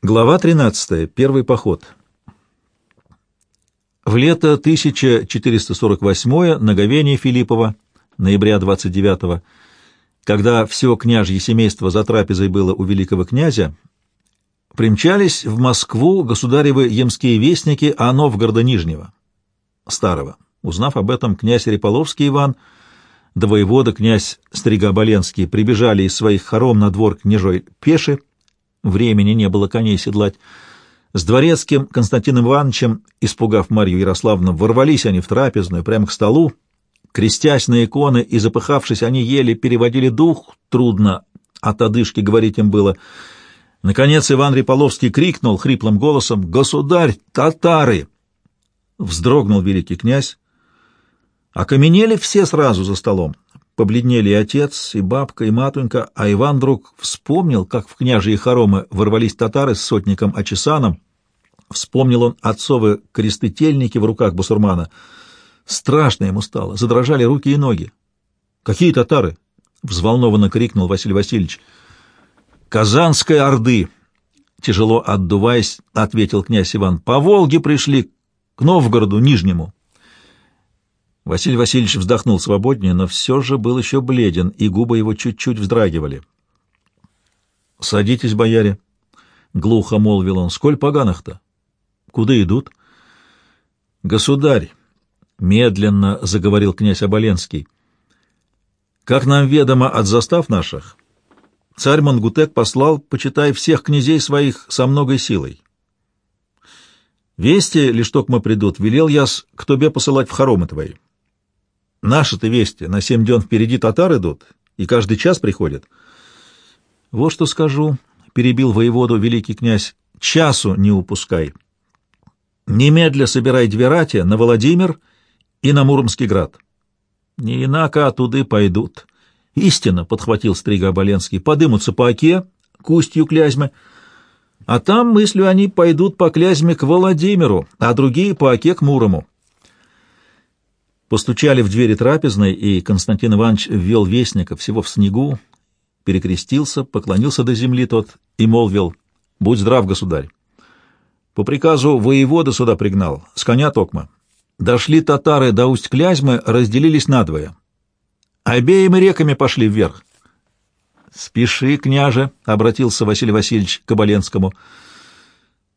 Глава 13. Первый поход. В лето 1448 наговение Филиппова, ноября 29 когда все княжье семейство за трапезой было у великого князя, примчались в Москву государевы емские вестники о Новгорода Нижнего, старого. Узнав об этом, князь Реполовский Иван, да воевода князь Стригоболенский прибежали из своих хором на двор княжой Пеши, Времени не было коней седлать. С дворецким Константином Ивановичем, испугав Марью Ярославну, ворвались они в трапезную, прямо к столу. Крестясь на иконы и запыхавшись, они еле переводили дух, трудно от одышки говорить им было. Наконец Иван Риполовский крикнул хриплым голосом «Государь, татары!» Вздрогнул великий князь. Окаменели все сразу за столом. Побледнели и отец, и бабка, и матунька, а Иван вдруг вспомнил, как в княжьи хоромы ворвались татары с сотником Ачесаном. Вспомнил он отцовы кресты-тельники в руках бусурмана. Страшно ему стало, задрожали руки и ноги. «Какие татары?» — взволнованно крикнул Василий Васильевич. «Казанской Орды!» — тяжело отдуваясь, ответил князь Иван. «По Волге пришли к Новгороду Нижнему». Василий Васильевич вздохнул свободнее, но все же был еще бледен, и губы его чуть-чуть вздрагивали. — Садитесь, бояре, — глухо молвил он. — Сколь поганых-то? Куда идут? — Государь, — медленно заговорил князь Оболенский, — как нам ведомо от застав наших, царь Мангутек послал, почитай, всех князей своих со многой силой. Вести, лишь только мы придут, велел я к тебе посылать в хоромы твои. Наши-то вести на семь дён впереди татар идут, и каждый час приходят. Вот что скажу, — перебил воеводу великий князь, — часу не упускай. Немедля собирай две рати на Владимир и на Муромский град. Не инако туды пойдут. Истинно, — подхватил Стрига Оболенский, — подымутся по оке, к устью Клязьмы, а там, мыслю они, пойдут по Клязьме к Владимиру, а другие по оке к Мурому. Постучали в двери трапезной, и Константин Иванович ввел вестника всего в снегу, перекрестился, поклонился до земли тот и молвил, «Будь здрав, государь!» По приказу воевода сюда пригнал, с коня токма. Дошли татары до Усть-Клязьмы, разделились надвое. Обеими реками пошли вверх. «Спеши, княже!» — обратился Василий Васильевич к Оболенскому.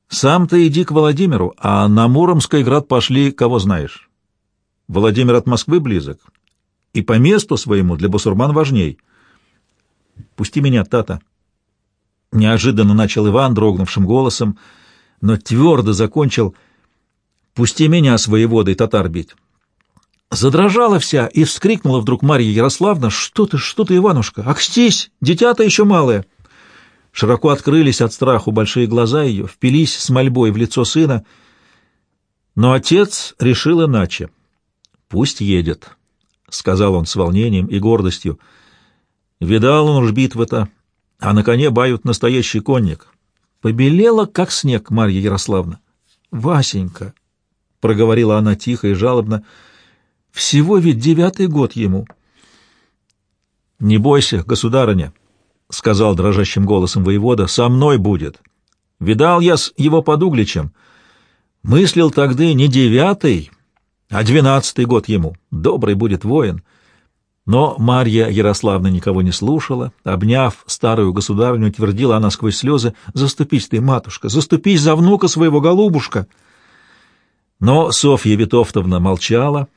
«Сам-то иди к Владимиру, а на Муромский град пошли, кого знаешь». Владимир от Москвы близок, и по месту своему для басурман важней. «Пусти меня, Тата!» Неожиданно начал Иван дрогнувшим голосом, но твердо закончил «Пусти меня, своеводой, татар бить!» Задрожала вся и вскрикнула вдруг Марья Ярославна «Что ты, что ты, Иванушка? Акстись! Дитя-то еще малое!» Широко открылись от страху большие глаза ее, впились с мольбой в лицо сына, но отец решил иначе. «Пусть едет», — сказал он с волнением и гордостью. Видал он уж битвы-то, а на коне бают настоящий конник. Побелела, как снег, Марья Ярославна. «Васенька», — проговорила она тихо и жалобно, — «всего ведь девятый год ему». «Не бойся, государыня», — сказал дрожащим голосом воевода, — «со мной будет. Видал я с его под Угличем. Мыслил тогда не девятый, а двенадцатый год ему. Добрый будет воин. Но Марья Ярославна никого не слушала. Обняв старую государыню, твердила она сквозь слезы, «Заступись ты, матушка, заступись за внука своего, голубушка!» Но Софья Витовтовна молчала,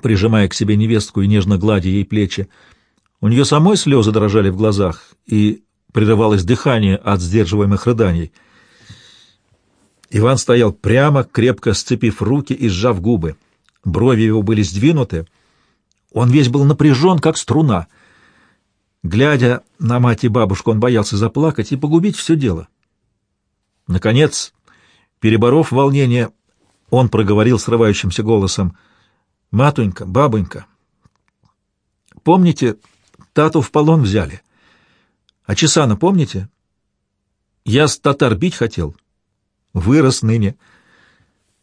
прижимая к себе невестку и нежно гладя ей плечи. У нее самой слезы дрожали в глазах, и прерывалось дыхание от сдерживаемых рыданий — Иван стоял прямо, крепко сцепив руки и сжав губы. Брови его были сдвинуты. Он весь был напряжен, как струна. Глядя на мать и бабушку, он боялся заплакать и погубить все дело. Наконец, переборов волнение, он проговорил срывающимся голосом. «Матунька, бабонька, помните, тату в полон взяли? А Чесана помните? Я с татар бить хотел» вырос ныне.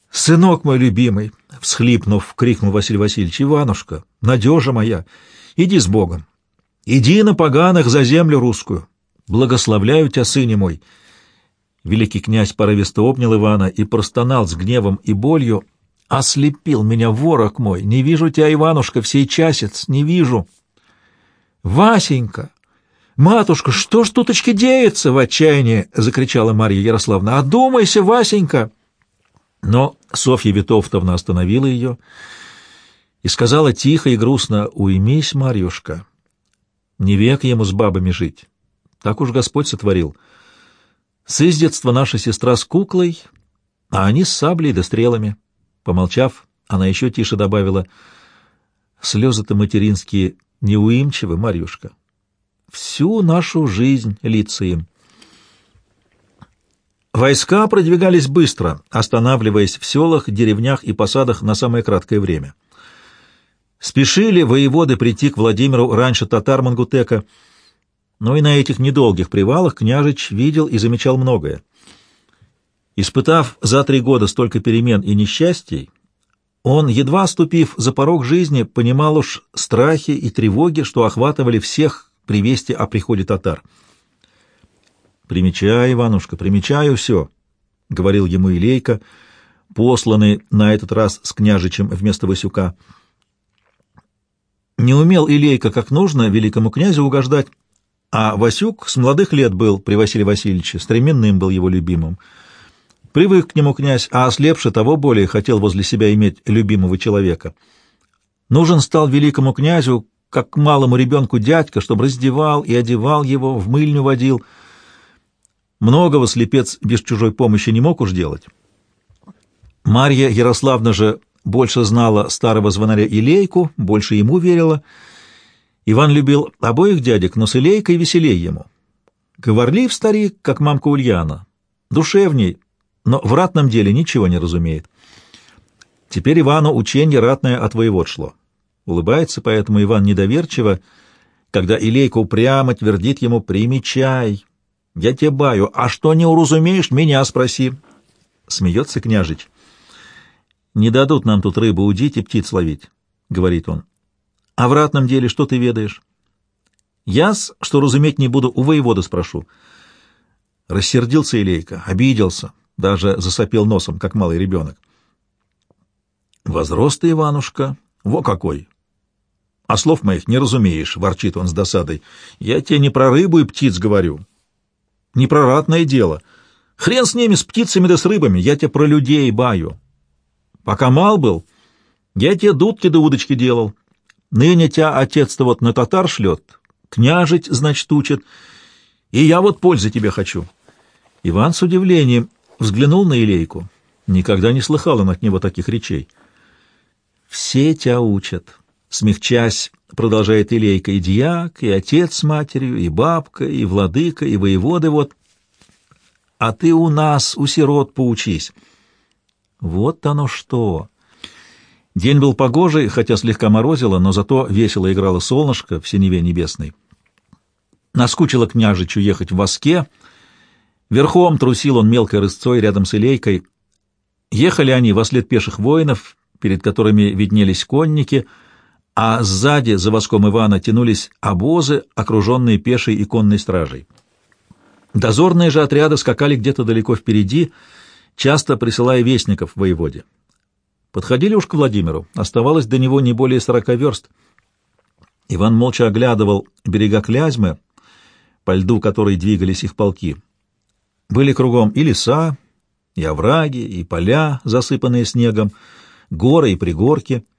«Сынок мой любимый!» — всхлипнув, крикнул Василий Васильевич. «Иванушка, надежа моя, иди с Богом! Иди на поганых за землю русскую! Благословляю тебя, сыне мой! Великий князь порывисто обнял Ивана и простонал с гневом и болью. «Ослепил меня ворог мой! Не вижу тебя, Иванушка, всей часец, не вижу!» «Васенька! Матушка, что ж туточки деется?» — в отчаянии закричала Марья Ярославна. «Одумайся, Васенька!» Но Софья Витовтовна остановила ее и сказала тихо и грустно, «Уймись, Марьюшка, не век ему с бабами жить, так уж Господь сотворил. С издетства наша сестра с куклой, а они с саблей да стрелами». Помолчав, она еще тише добавила, «Слезы-то материнские неуимчивы, Марьюшка, всю нашу жизнь им». Войска продвигались быстро, останавливаясь в селах, деревнях и посадах на самое краткое время. Спешили воеводы прийти к Владимиру раньше татар Мангутека, но и на этих недолгих привалах княжич видел и замечал многое. Испытав за три года столько перемен и несчастий, он, едва ступив за порог жизни, понимал уж страхи и тревоги, что охватывали всех при вести о приходе татар — «Примечай, Иванушка, примечаю все», — говорил ему Илейка, посланный на этот раз с княжичем вместо Васюка. Не умел Илейка как нужно великому князю угождать, а Васюк с молодых лет был при Василии Васильевиче, стременным был его любимым. Привык к нему князь, а ослепший того более хотел возле себя иметь любимого человека. Нужен стал великому князю, как малому ребенку дядька, чтобы раздевал и одевал его, в мыльню водил — Многого слепец без чужой помощи не мог уж делать. Марья Ярославна же больше знала старого звонаря Илейку, больше ему верила. Иван любил обоих дядек, но с Илейкой веселей ему. Говорлив старик, как мамка Ульяна, душевней, но в ратном деле ничего не разумеет. Теперь Ивану учение ратное от воевод шло. Улыбается поэтому Иван недоверчиво, когда Илейка упрямо твердит ему «примечай, я тебе баю, а что не уразумеешь, меня спроси. Смеется княжич. Не дадут нам тут рыбу удить и птиц ловить, говорит он. А в ратном деле что ты ведаешь? Яс, что разуметь не буду, у воевода спрошу. Рассердился Илейка, обиделся, даже засопел носом, как малый ребенок. Возрос ты, Иванушка, во какой! А слов моих не разумеешь, ворчит он с досадой. Я тебе не про рыбу и птиц говорю, не про ратное дело. Хрен с ними, с птицами да с рыбами, я тебе про людей баю. Пока мал был, я тебе дудки да удочки делал. Ныне тебя отец-то вот на татар шлет, княжить, значит, учит, и я вот пользы тебе хочу. Иван с удивлением взглянул на Илейку. Никогда не слыхал он от него таких речей. «Все тебя учат», — смягчась, продолжает Илейка, и дьяк, и отец с матерью, и бабка, и владыка, и воеводы вот. А ты у нас, у сирот, поучись. Вот оно что! День был погожий, хотя слегка морозило, но зато весело играло солнышко в синеве небесной. Наскучило княжичу ехать в воске. Верхом трусил он мелкой рысцой рядом с Илейкой. Ехали они во след пеших воинов, перед которыми виднелись конники — а сзади, за воском Ивана, тянулись обозы, окруженные пешей и конной стражей. Дозорные же отряды скакали где-то далеко впереди, часто присылая вестников воеводе. Подходили уж к Владимиру, оставалось до него не более сорока верст. Иван молча оглядывал берега Клязьмы, по льду которой двигались их полки. Были кругом и леса, и овраги, и поля, засыпанные снегом, горы и пригорки —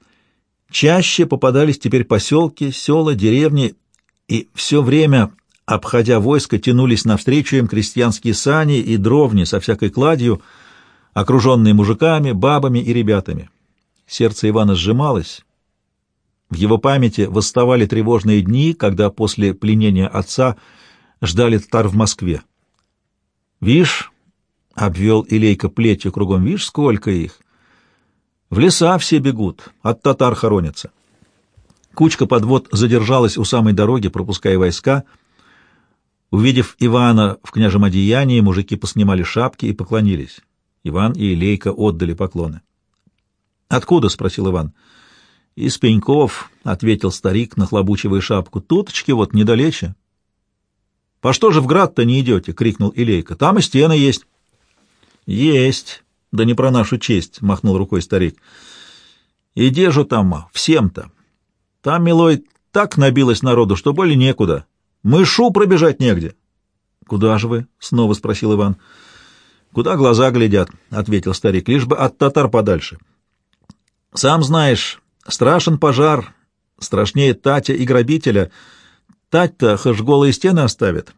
Чаще попадались теперь поселки, села, деревни, и все время, обходя войско, тянулись навстречу им крестьянские сани и дровни со всякой кладью, окруженные мужиками, бабами и ребятами. Сердце Ивана сжималось. В его памяти восставали тревожные дни, когда после пленения отца ждали татар в Москве. «Вишь», — обвел Илейка плетью кругом, — «вишь, сколько их! В леса все бегут, от татар хоронятся. Кучка подвод задержалась у самой дороги, пропуская войска. Увидев Ивана в княжем одеянии, мужики поснимали шапки и поклонились. Иван и Илейка отдали поклоны. «Откуда?» — спросил Иван. «Из пеньков», — ответил старик, нахлобучивая шапку. «Туточки вот недалече». «По что же в град-то не идете?» — крикнул Илейка. «Там и стены есть». Есть, да не про нашу честь, махнул рукой старик. Иди же там, всем-то. Там, милой, так набилось народу, что более некуда. Мышу пробежать негде. Куда же вы? снова спросил Иван. Куда глаза глядят, ответил старик, лишь бы от татар подальше. Сам знаешь, страшен пожар, страшнее Татя и грабителя. Тать-то хоть голые стены оставит,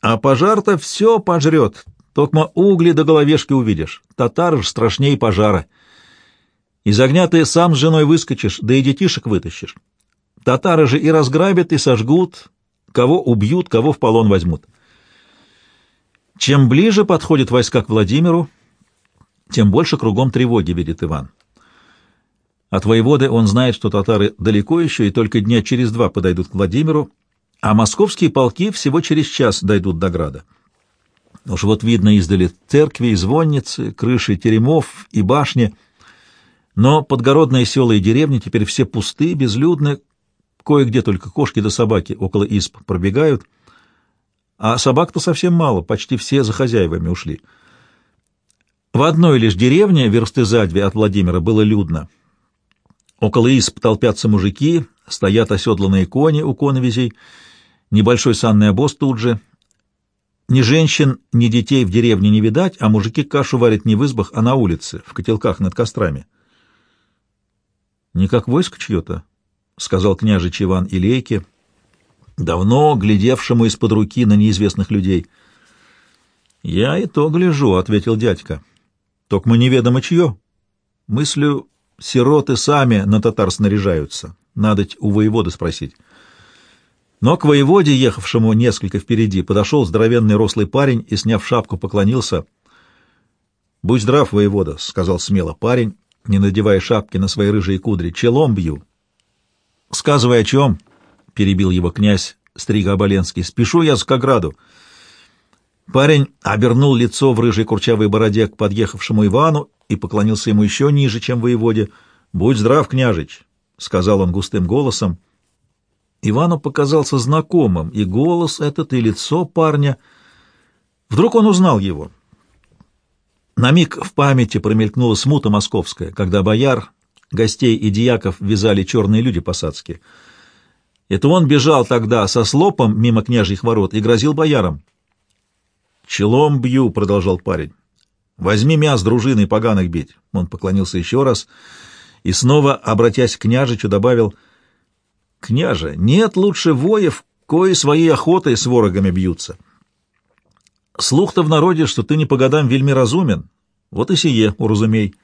а пожар-то все пожрет, только угли до головешки увидишь. Татар ж страшнее пожара. Из огня ты сам с женой выскочишь, да и детишек вытащишь. Татары же и разграбят, и сожгут, кого убьют, кого в полон возьмут. Чем ближе подходят войска к Владимиру, тем больше кругом тревоги видит Иван. От воеводы он знает, что татары далеко еще и только дня через два подойдут к Владимиру, а московские полки всего через час дойдут до града. Уж вот видно издали церкви и звонницы, крыши теремов и башни, но подгородные села и деревни теперь все пусты, безлюдны, кое-где только кошки да собаки около исп пробегают, а собак-то совсем мало, почти все за хозяевами ушли. В одной лишь деревне, версты за от Владимира, было людно. Около исп толпятся мужики, стоят оседланные кони у коновизей, небольшой санный обоз тут же. Ни женщин, ни детей в деревне не видать, а мужики кашу варят не в избах, а на улице, в котелках над кострами. — Не как войско чье-то, — сказал княжич Иван Илейке, давно глядевшему из-под руки на неизвестных людей. — Я и то гляжу, — ответил дядька. — Только мы неведомо чье. Мыслю, сироты сами на татар снаряжаются. Надо у воевода спросить. Но к воеводе, ехавшему несколько впереди, подошел здоровенный рослый парень и, сняв шапку, поклонился. — Будь здрав, воевода, — сказал смело парень, не надевая шапки на свои рыжие кудри. — Челом бью. — Сказывай, о чем? — перебил его князь Стрига Оболенский. — Спешу я с Каграду. Парень обернул лицо в рыжей курчавой бороде к подъехавшему Ивану и поклонился ему еще ниже, чем воеводе. — Будь здрав, княжич, — сказал он густым голосом. Ивану показался знакомым и голос этот, и лицо парня. Вдруг он узнал его. На миг в памяти промелькнула смута московская, когда бояр, гостей и диаков вязали черные люди посадские. Это он бежал тогда со слопом мимо княжьих ворот и грозил боярам. «Челом бью», — продолжал парень. «Возьми мя с дружиной поганых бить». Он поклонился еще раз и снова, обратясь к княжичу, добавил — Княже, нет лучше воев, кои своей охотой с ворогами бьются. Слух-то в народе, что ты не по годам вельми разумен, вот и сие, уразумей.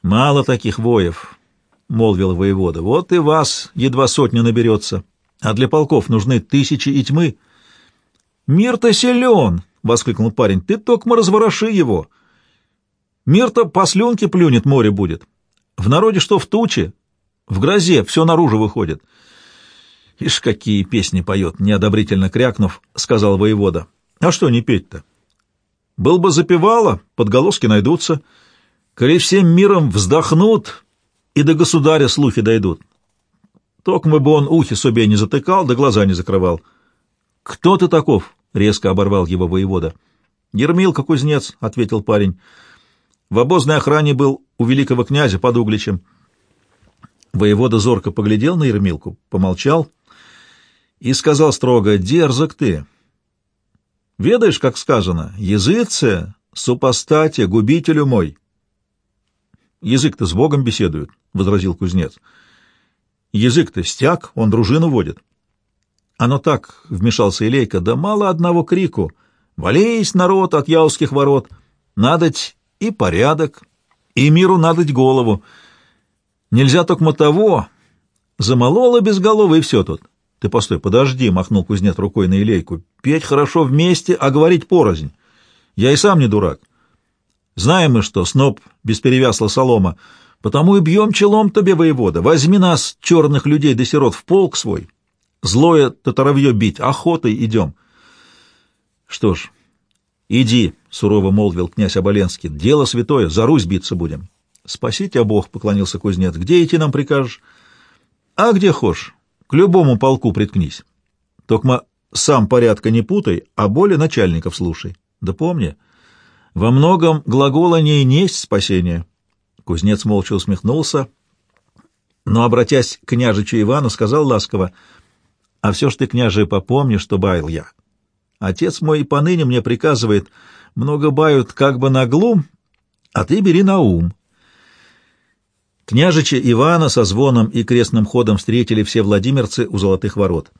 Мало таких воев, — молвил воевода, — вот и вас едва сотня наберется, а для полков нужны тысячи и тьмы. Мир-то силен, — воскликнул парень, — ты только развороши его. Мир-то по слюнке плюнет, море будет. В народе что в туче, в грозе все наружу выходит. — Ишь, какие песни поет, — неодобрительно крякнув, — сказал воевода. — А что не петь-то? Был бы запевало, подголоски найдутся. Коли всем миром вздохнут, и до государя слухи дойдут. Токмо бы он ухи себе не затыкал, да глаза не закрывал. — Кто ты таков? — резко оборвал его воевода. — Ермилка кузнец, — ответил парень. — В обозной охране был у великого князя под Угличем. — Воевода зорко поглядел на Ермилку, помолчал и сказал строго, «Дерзок ты! Ведаешь, как сказано, языце, супостате, губителю мой!» «Язык-то с Богом беседует», — возразил кузнец. «Язык-то стяг, он дружину водит». «Оно так», — вмешался Илейка, — «да мало одного крику. Вались, народ, от яузских ворот! Надоть и порядок, и миру надоть голову». Нельзя только того. Замолола безголовый и все тут. Ты постой, подожди, — махнул кузнец рукой на Илейку. Петь хорошо вместе, а говорить порознь. Я и сам не дурак. Знаем мы, что сноп без перевясла солома, потому и бьем челом тебе, воевода. Возьми нас, черных людей да сирот, в полк свой. Злое татаровье бить, охотой идем. Что ж, иди, — сурово молвил князь Оболенский, — дело святое, за Русь биться будем. Спаси тебя Бог, — поклонился кузнец. — Где идти нам прикажешь? — А где хошь? К любому полку приткнись. Только сам порядка не путай, а более начальников слушай. Да помни, Во многом глагола не несть спасение. Кузнец молча усмехнулся, но, обратясь к княжичу Ивану, сказал ласково, «А все ж ты, княже, попомни, что баял я. Отец мой поныне мне приказывает, много бают как бы на глум, а ты бери на ум». Княжича Ивана со звоном и крестным ходом встретили все владимирцы у золотых ворот.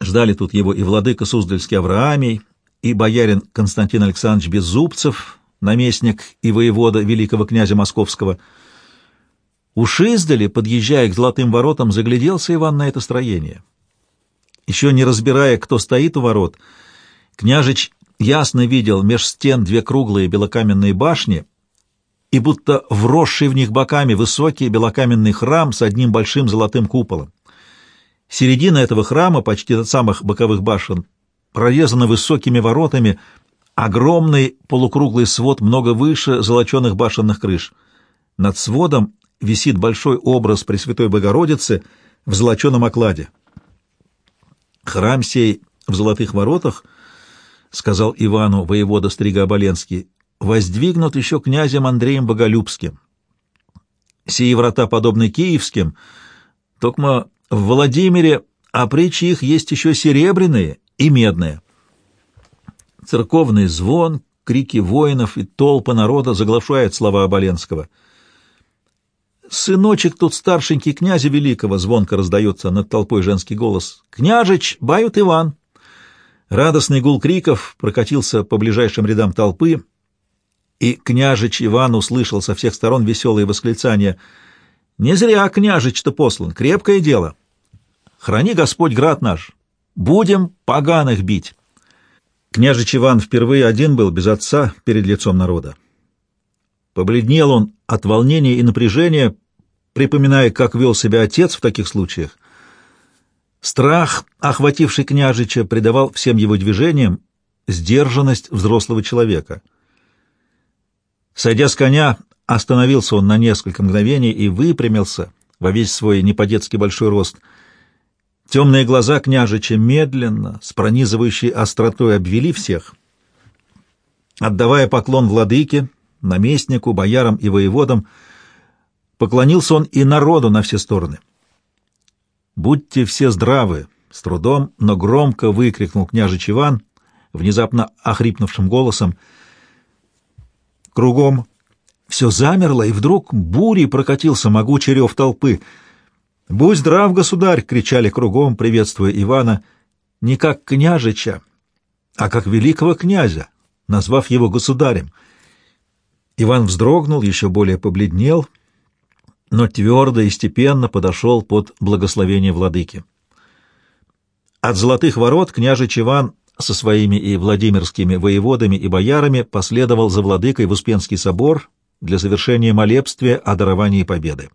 Ждали тут его и владыка Суздальский Авраамий, и боярин Константин Александрович Беззубцев, наместник и воевода великого князя Московского. Уж издали, подъезжая к золотым воротам, загляделся Иван на это строение. Еще не разбирая, кто стоит у ворот, княжич ясно видел меж стен две круглые белокаменные башни — и будто вросший в них боками высокий белокаменный храм с одним большим золотым куполом. Середина этого храма, почти до самых боковых башен, прорезана высокими воротами, огромный полукруглый свод много выше золоченых башенных крыш. Над сводом висит большой образ Пресвятой Богородицы в золоченом окладе. «Храм сей в золотых воротах», — сказал Ивану воевода Стрига Оболенский, воздвигнут еще князем Андреем Боголюбским. Сии врата подобны киевским, только в Владимире, а притчи их есть еще серебряные и медные. Церковный звон, крики воинов и толпа народа заглашают слова Оболенского. «Сыночек тут старшенький князя великого!» — звонко раздается над толпой женский голос. «Княжич, бают Иван!» Радостный гул криков прокатился по ближайшим рядам толпы — и княжич Иван услышал со всех сторон веселые восклицания. «Не зря княжич-то послан, крепкое дело! Храни Господь град наш! Будем поганых бить!» Княжич Иван впервые один был, без отца, перед лицом народа. Побледнел он от волнения и напряжения, припоминая, как вел себя отец в таких случаях. Страх, охвативший княжича, придавал всем его движениям сдержанность взрослого человека — Сойдя с коня, остановился он на несколько мгновений и выпрямился во весь свой не по-детски большой рост. Темные глаза княжича медленно, с пронизывающей остротой обвели всех. Отдавая поклон владыке, наместнику, боярам и воеводам, поклонился он и народу на все стороны. «Будьте все здравы!» — с трудом, но громко выкрикнул княжич Иван, внезапно охрипнувшим голосом — Кругом все замерло, и вдруг бурей прокатился могучий рев толпы. «Будь здрав, государь!» — кричали кругом, приветствуя Ивана, не как княжича, а как великого князя, назвав его государем. Иван вздрогнул, еще более побледнел, но твердо и степенно подошел под благословение владыки. От золотых ворот княжич Иван со своими и владимирскими воеводами и боярами последовал за владыкой в Успенский собор для завершения молебствия о даровании победы.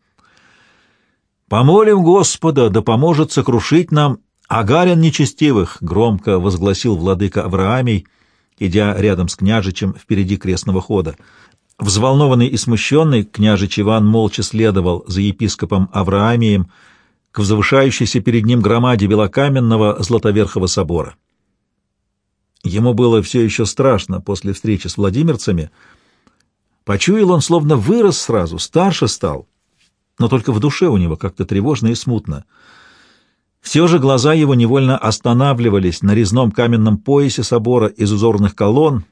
«Помолим Господа, да поможет сокрушить нам агарин нечестивых!» — громко возгласил владыка Авраамий, идя рядом с княжичем впереди крестного хода. Взволнованный и смущенный, княжич Иван молча следовал за епископом Авраамием к возвышающейся перед ним громаде белокаменного Златоверхого собора. Ему было все еще страшно после встречи с владимирцами. Почуял он, словно вырос сразу, старше стал, но только в душе у него как-то тревожно и смутно. Все же глаза его невольно останавливались на резном каменном поясе собора из узорных колонн,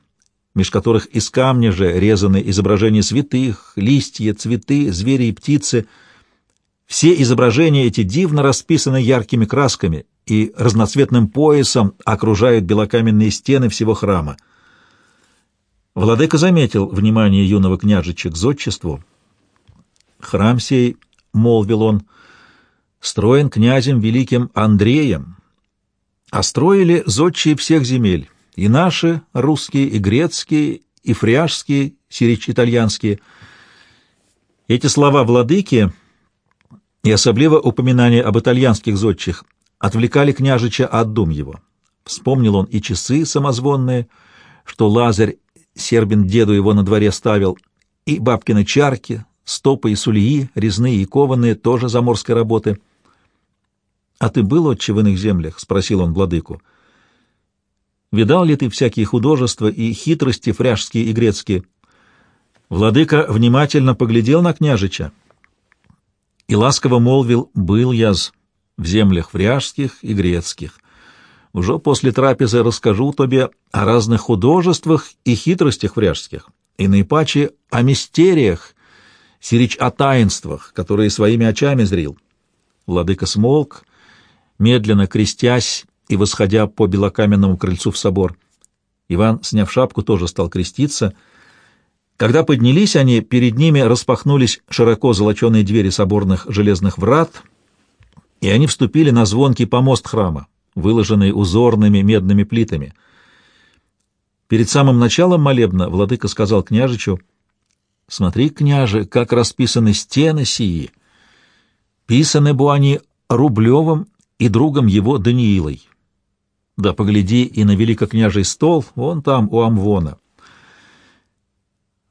меж которых из камня же резаны изображения святых, листья, цветы, звери и птицы. Все изображения эти дивно расписаны яркими красками, и разноцветным поясом окружают белокаменные стены всего храма. Владыка заметил внимание юного княжича к зодчеству. «Храм сей, — молвил он, — строен князем великим Андреем, а строили зодчие всех земель, и наши, русские, и грецкие, и фряжские, сирич-итальянские. Эти слова владыки и особливо упоминание об итальянских зодчих отвлекали княжича от дум его. Вспомнил он и часы самозвонные, что Лазарь, сербин деду его на дворе ставил, и бабкины чарки, стопы и сулии, резные и кованые, тоже заморской работы. — А ты был отче в иных землях? — спросил он владыку. Видал ли ты всякие художества и хитрости фряжские и грецкие? Владыка внимательно поглядел на княжича и ласково молвил «Был яз в землях фряжских и грецких. Уже после трапезы расскажу тебе о разных художествах и хитростях фряжских, и наипаче о мистериях, сирич о таинствах, которые своими очами зрил». Владыка смолк, медленно крестясь и восходя по белокаменному крыльцу в собор. Иван, сняв шапку, тоже стал креститься. Когда поднялись они, перед ними распахнулись широко золоченые двери соборных железных врат, и они вступили на звонкий помост храма, выложенный узорными медными плитами. Перед самым началом молебна владыка сказал княжичу, «Смотри, княже, как расписаны стены сии. Писаны бы они Рублевым и другом его Даниилой. Да погляди и на великокняжий стол, он там, у Амвона.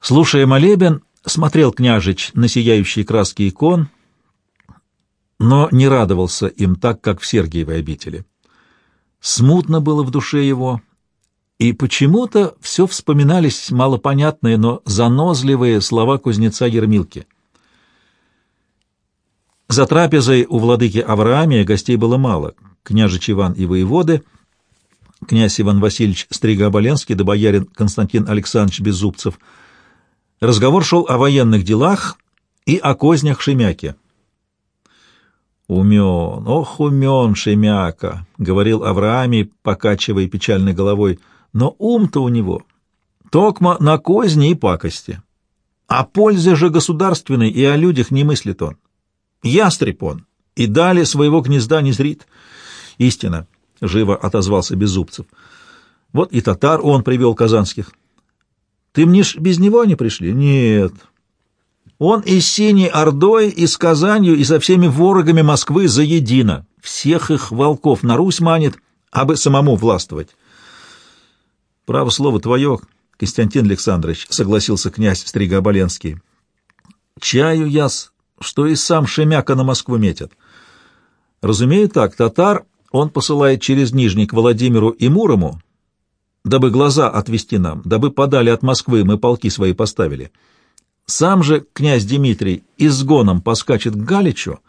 Слушая молебен, смотрел княжич на сияющие краски икон, но не радовался им так, как в Сергиевой обители. Смутно было в душе его, и почему-то все вспоминались малопонятные, но занозливые слова кузнеца Ермилки. За трапезой у владыки Авраамия гостей было мало. Княжич Иван и воеводы — князь Иван Васильевич Стригооболенский да боярин Константин Александрович Беззубцев. Разговор шел о военных делах и о кознях Шемяки. «Умен, ох, умен Шемяка!» — говорил Авраамий, покачивая печальной головой. «Но ум-то у него токмо на козни и пакости. О пользе же государственной и о людях не мыслит он. Ястреб он, и далее своего гнезда не зрит. Истина, — живо отозвался Беззубцев. — Вот и татар он привел казанских. — Ты ж без него не пришли? — Нет. Он и с Синей Ордой, и с Казанью, и со всеми ворогами Москвы заедино. Всех их волков на Русь манит, абы самому властвовать. — Право слово твое, Константин Александрович, — согласился князь Стригооболенский. — Чаю яс, что и сам Шемяка на Москву метят. Разумею так, татар он посылает через Нижний к Владимиру и Мурому, дабы глаза отвести нам, дабы подали от Москвы мы полки свои поставили. Сам же князь Дмитрий изгоном поскачет к Галичу,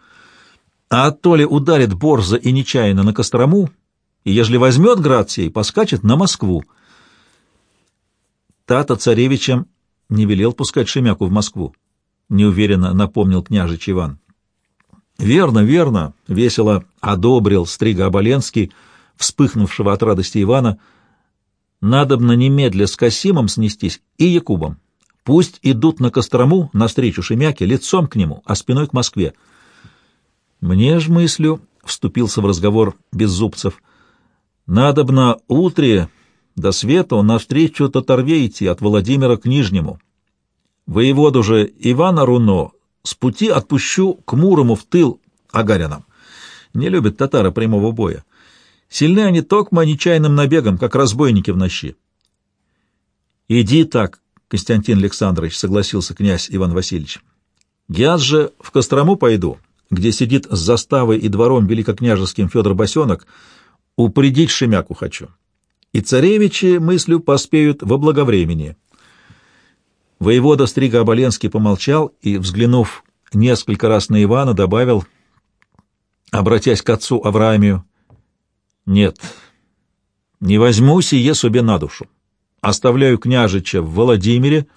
а оттоле ударит борзо и нечаянно на Кострому, и, ежели возьмет град сей, поскачет на Москву. Тата царевичем не велел пускать Шемяку в Москву, неуверенно напомнил княжич Иван. «Верно, верно!» — весело одобрил Стрига Оболенский, вспыхнувшего от радости Ивана. «Надобно немедля с Касимом снестись и Якубом. Пусть идут на Кострому навстречу Шемяке лицом к нему, а спиной к Москве». «Мне ж мыслю», — вступился в разговор Беззубцев, — «надобно утре до света навстречу Татарве идти от Владимира к Нижнему. Воеводу же Ивана Руно с пути отпущу к Мурому в тыл Агаринам. Не любят татары прямого боя. Сильны они токмо нечаянным набегом, как разбойники в ночи. «Иди так, Константин Александрович», — согласился князь Иван Васильевич. «Я же в Кострому пойду, где сидит с заставой и двором великокняжеским Федор Босенок, упредить Шемяку хочу. И царевичи, мыслю, поспеют во благовремени». Воевода Стрига Оболенский помолчал и, взглянув несколько раз на Ивана, добавил, обратясь к отцу Авраамию, «Нет, не возьму сие себе на душу. Оставляю княжича в Владимире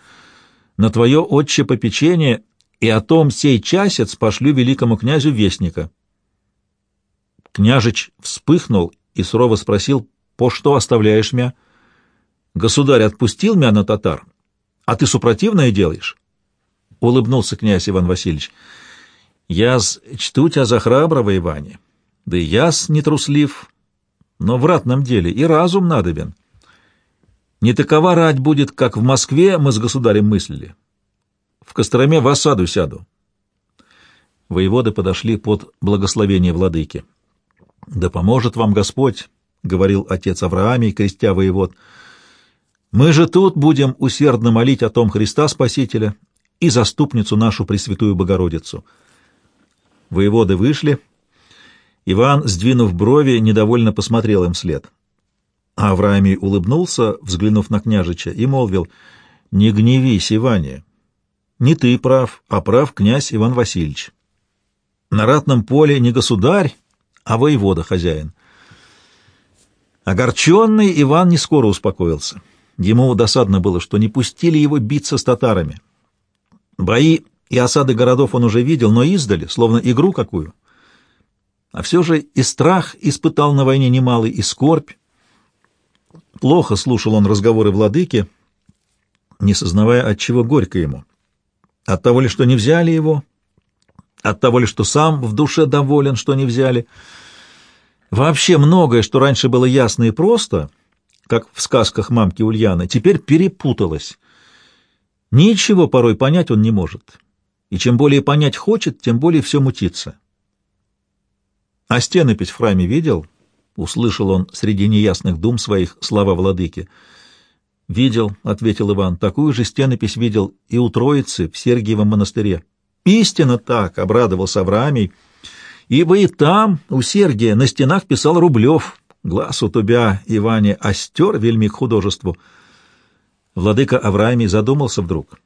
на твое отче попечение, и о том сей часец пошлю великому князю вестника». Княжич вспыхнул и сурово спросил, «По что оставляешь мя?» «Государь отпустил мя на татар, а ты супротивное делаешь? — улыбнулся князь Иван Васильевич. — Я чту тебя за храброго, Иване. Да и яс не труслив, но в ратном деле и разум надобен. Не такова рать будет, как в Москве мы с государем мыслили. В Костроме в осаду сяду. Воеводы подошли под благословение владыки. — Да поможет вам Господь, — говорил отец Авраамий, крестя воевод, — мы же тут будем усердно молить о том Христа Спасителя и заступницу нашу Пресвятую Богородицу. Воеводы вышли. Иван, сдвинув брови, недовольно посмотрел им вслед. Авраамий улыбнулся, взглянув на княжича, и молвил, «Не гневись, Иване, не ты прав, а прав князь Иван Васильевич. На ратном поле не государь, а воевода хозяин». Огорченный Иван не скоро успокоился. Ему досадно было, что не пустили его биться с татарами. Бои и осады городов он уже видел, но издали, словно игру какую. А все же и страх испытал на войне немалый, и скорбь. Плохо слушал он разговоры владыки, не сознавая, от чего горько ему. От того ли, что не взяли его, от того ли, что сам в душе доволен, что не взяли. Вообще многое, что раньше было ясно и просто, как в сказках мамки Ульяны, теперь перепуталось. Ничего порой понять он не может. И чем более понять хочет, тем более все мутится. А стенопись в храме видел? Услышал он среди неясных дум своих слова владыки. «Видел», — ответил Иван, — «такую же стенопись видел и у Троицы в Сергиевом монастыре». «Истинно так», — обрадовался Авраамий, — «ибо и там, у Сергия, на стенах писал Рублев, глаз у тебя, Иване, остер вельми к художеству». Владыка Авраамий задумался вдруг.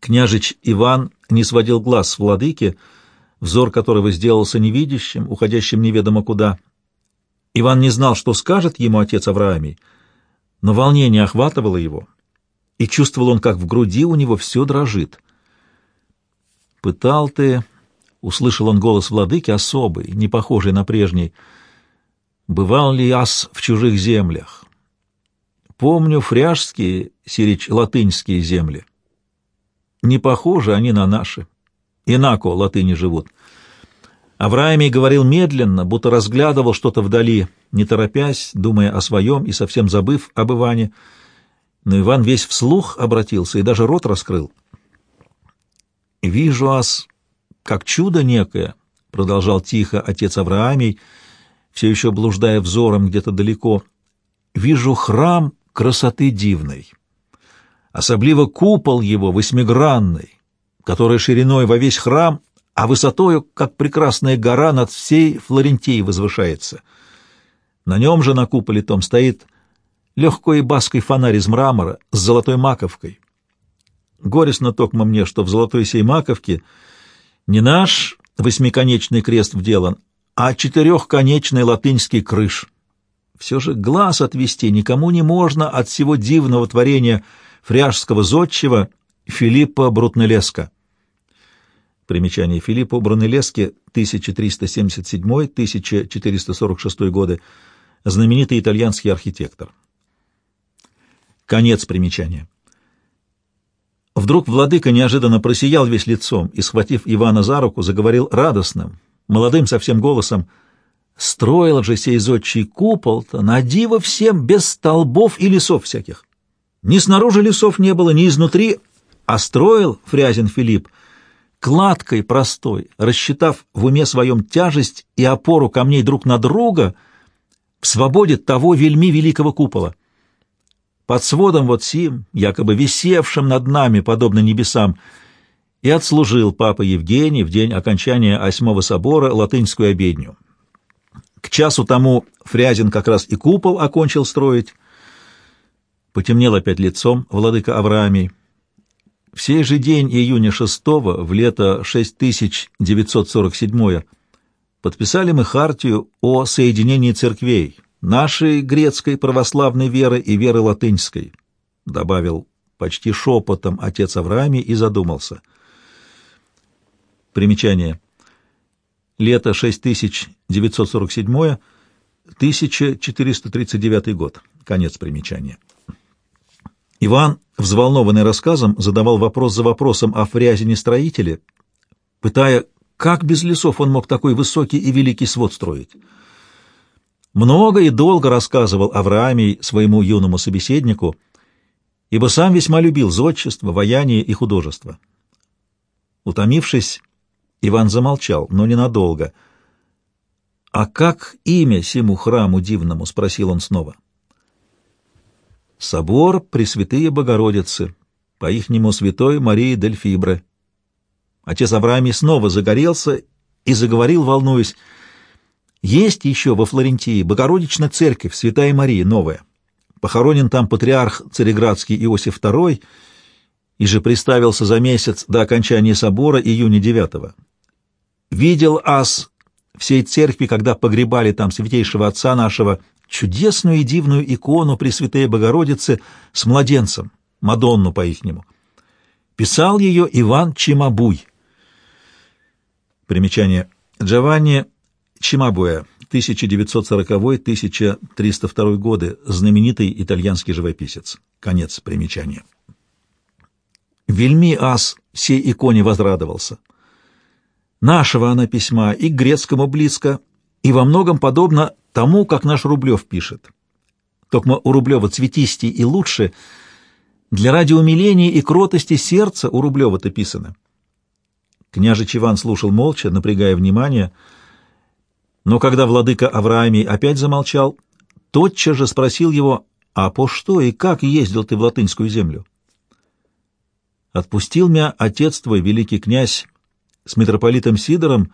Княжич Иван не сводил глаз с владыки, взор которого сделался невидящим, уходящим неведомо куда. Иван не знал, что скажет ему отец Авраамий, но волнение охватывало его, и чувствовал он, как в груди у него все дрожит. «Пытал ты...» — услышал он голос владыки особый, не похожий на прежний. «Бывал ли ас в чужих землях? Помню фряжские, сирич латыньские земли. Не похожи они на наши. Инако латыни живут. Авраамий говорил медленно, будто разглядывал что-то вдали, не торопясь, думая о своем и совсем забыв об Иване. Но Иван весь вслух обратился и даже рот раскрыл. «Вижу ас, как чудо некое», — продолжал тихо отец Авраамий, все еще блуждая взором где-то далеко. «Вижу храм красоты дивной» особливо купол его восьмигранный, который шириной во весь храм, а высотою, как прекрасная гора, над всей Флорентией возвышается. На нем же на куполе том стоит легкой баской фонарь из мрамора с золотой маковкой. Горестно токмо мне, что в золотой сей маковке не наш восьмиконечный крест вделан, а четырехконечный латынский крыш. Все же глаз отвести никому не можно от всего дивного творения — фряжского зодчего Филиппа Брутнелеска. Примечание Филиппа Брунеллески 1377-1446 годы, знаменитый итальянский архитектор. Конец примечания. Вдруг владыка неожиданно просиял весь лицом и, схватив Ивана за руку, заговорил радостным, молодым совсем голосом. «Строил же сей зодчий купол-то на диво всем, без столбов и лесов всяких. Ни снаружи лесов не было, ни изнутри, а строил Фрязин Филипп кладкой простой, рассчитав в уме своем тяжесть и опору камней друг на друга в свободе того вельми великого купола. Под сводом вот сим, якобы висевшим над нами, подобно небесам, и отслужил папа Евгений в день окончания Осьмого собора латынскую обедню. К часу тому Фрязин как раз и купол окончил строить, Потемнел опять лицом владыка Авраамий. В сей же день июня 6 в лето 6947 подписали мы хартию о соединении церквей, нашей грецкой православной веры и веры латынской, добавил почти шепотом отец Авраамий и задумался. Примечание. Лето 6947 1439 год. Конец примечания. Иван, взволнованный рассказом, задавал вопрос за вопросом о фрязине-строителе, пытая, как без лесов он мог такой высокий и великий свод строить. Много и долго рассказывал Авраамий своему юному собеседнику, ибо сам весьма любил зодчество, вояние и художество. Утомившись, Иван замолчал, но ненадолго. «А как имя сему храму дивному?» — спросил он снова. Собор Пресвятые Богородицы, по-ихнему Святой Марии дель Фибре. Отец Авраамий снова загорелся и заговорил, волнуясь, Есть еще во Флорентии Богородичная церковь Святая Мария новая. Похоронен там патриарх Цареградский Иосиф II и же приставился за месяц до окончания собора июня 9 Видел ас всей церкви, когда погребали там святейшего отца нашего, чудесную и дивную икону Пресвятой Богородицы с младенцем, Мадонну по-ихнему. Писал ее Иван Чимабуй. Примечание. Джованни Чимабуя, 1940-1302 годы, знаменитый итальянский живописец. Конец примечания. Вельми ас сей иконе возрадовался. Нашего она письма и к грецкому близко, и во многом подобно тому, как наш Рублев пишет. Только у Рублева цветистей и лучше, для ради умиления и кротости сердца у Рублева-то писано. Княжич Иван слушал молча, напрягая внимание, но когда владыка Авраамий опять замолчал, тотчас же спросил его, «А по что и как ездил ты в латынскую землю?» «Отпустил меня отец твой, великий князь, с митрополитом Сидором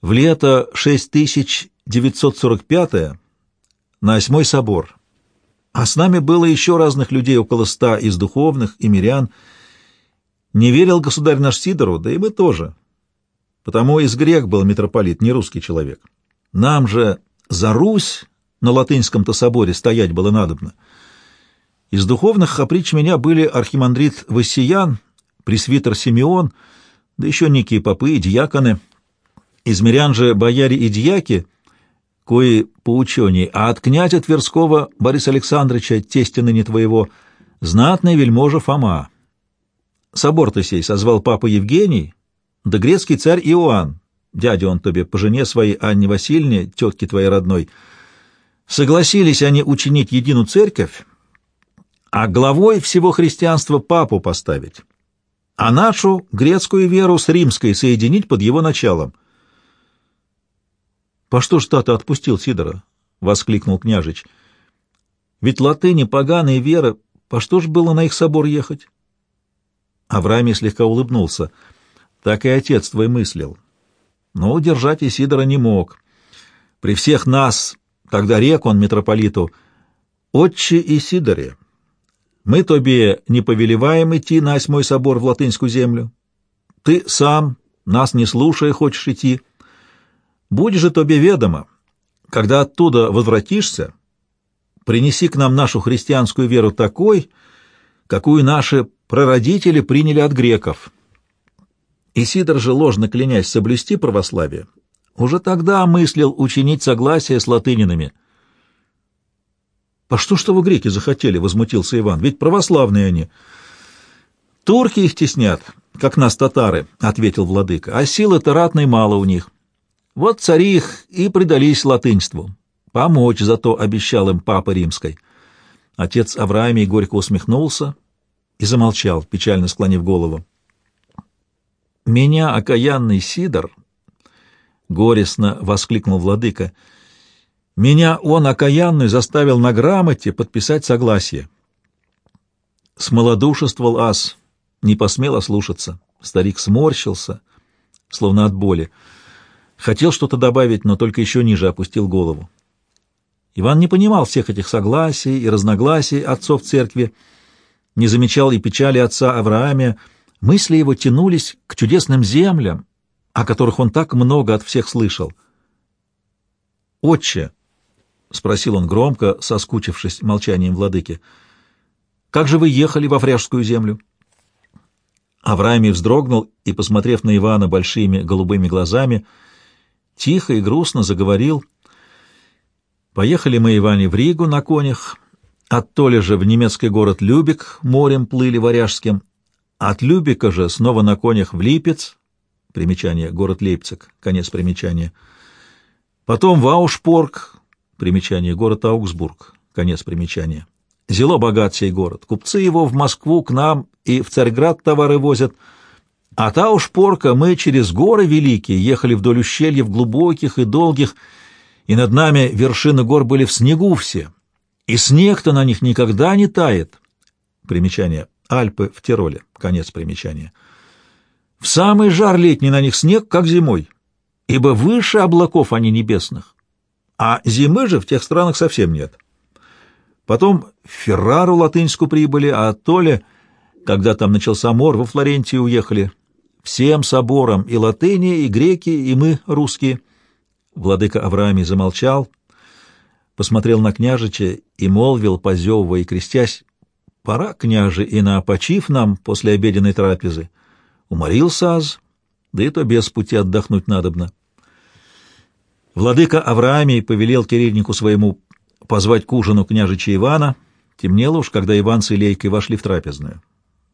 в лето 6945 на Осьмой собор, а с нами было еще разных людей, около ста из духовных и мирян. Не верил государь наш Сидору, да и мы тоже, потому из грек был митрополит, не русский человек. Нам же за Русь на латынском-то соборе стоять было надобно. Из духовных оприч меня были архимандрит Вассиян, пресвитер Симеон — да еще некие попы и дьяконы. Из мирян же бояре и дьяки, кои поученей, а от князя Тверского Бориса Александровича, тестя ныне твоего, знатный вельможа Фома. Собор-то сей созвал папа Евгений, да грецкий царь Иоанн, дядя он тебе по жене своей Анне Васильевне, тетке твоей родной. Согласились они учинить единую церковь, а главой всего христианства папу поставить а нашу грецкую веру с римской соединить под его началом. — По что ж тата отпустил Сидора? — воскликнул княжич. — Ведь латыни, поганые вера, по что ж было на их собор ехать? Авраамий слегка улыбнулся. Так и отец твой мыслил. Но удержать Исидора не мог. При всех нас, тогда рек он митрополиту, «Отче Исидоре, мы тобе не повелеваем идти на осьмой собор в латынскую землю. Ты сам, нас не слушая, хочешь идти. Будь же тебе ведомо, когда оттуда возвратишься, принеси к нам нашу христианскую веру такой, какую наши прародители приняли от греков. Исидор же, ложно клянясь соблюсти православие, уже тогда мыслил учинить согласие с латынинами — «А что ж того греки захотели?» — возмутился Иван. «Ведь православные они». «Турки их теснят, как нас татары», — ответил владыка, — «а силы-то ратной мало у них. Вот цари их и предались латынству. Помочь зато обещал им папа римской». Отец Авраамий горько усмехнулся и замолчал, печально склонив голову. «Меня, окаянный Сидор!» — горестно воскликнул владыка — меня он, окаянный, заставил на грамоте подписать согласие. Смолодушествовал ас, не посмел ослушаться. Старик сморщился, словно от боли. Хотел что-то добавить, но только еще ниже опустил голову. Иван не понимал всех этих согласий и разногласий отцов церкви, не замечал и печали отца Авраамия. Мысли его тянулись к чудесным землям, о которых он так много от всех слышал. «Отче!» — спросил он громко, соскучившись молчанием владыки. — Как же вы ехали во Фряжскую землю? Авраамий вздрогнул и, посмотрев на Ивана большими голубыми глазами, тихо и грустно заговорил. «Поехали мы, Иване, в Ригу на конях, оттоле же в немецкий город Любек морем плыли варяжским, от Любека же снова на конях в Липец, примечание, город Лейпциг, конец примечания, потом в Аушпорг, Примечание. Город Аугсбург. Конец примечания. Зело богат сей город. Купцы его в Москву к нам и в Царьград товары возят. А та уж порка мы через горы великие ехали вдоль ущельев глубоких и долгих, и над нами вершины гор были в снегу все, и снег-то на них никогда не тает. Примечание. Альпы в Тироле. Конец примечания. В самый жар летний на них снег, как зимой. ибо выше облаков они небесных, а зимы же в тех странах совсем нет. Потом в Феррару латыньску прибыли, а Толе, когда там начался мор, во Флорентию уехали. Всем собором и латыни, и греки, и мы, русские. Владыка Авраамий замолчал, посмотрел на княжича и молвил, позевывая и крестясь, «Пора, княже, и на почив нам после обеденной трапезы. Уморился аз, да и то без пути отдохнуть надобно». Владыка Авраамий повелел кирильнику своему позвать к ужину княжича Ивана. Темнело уж, когда Иван с Илейкой вошли в трапезную.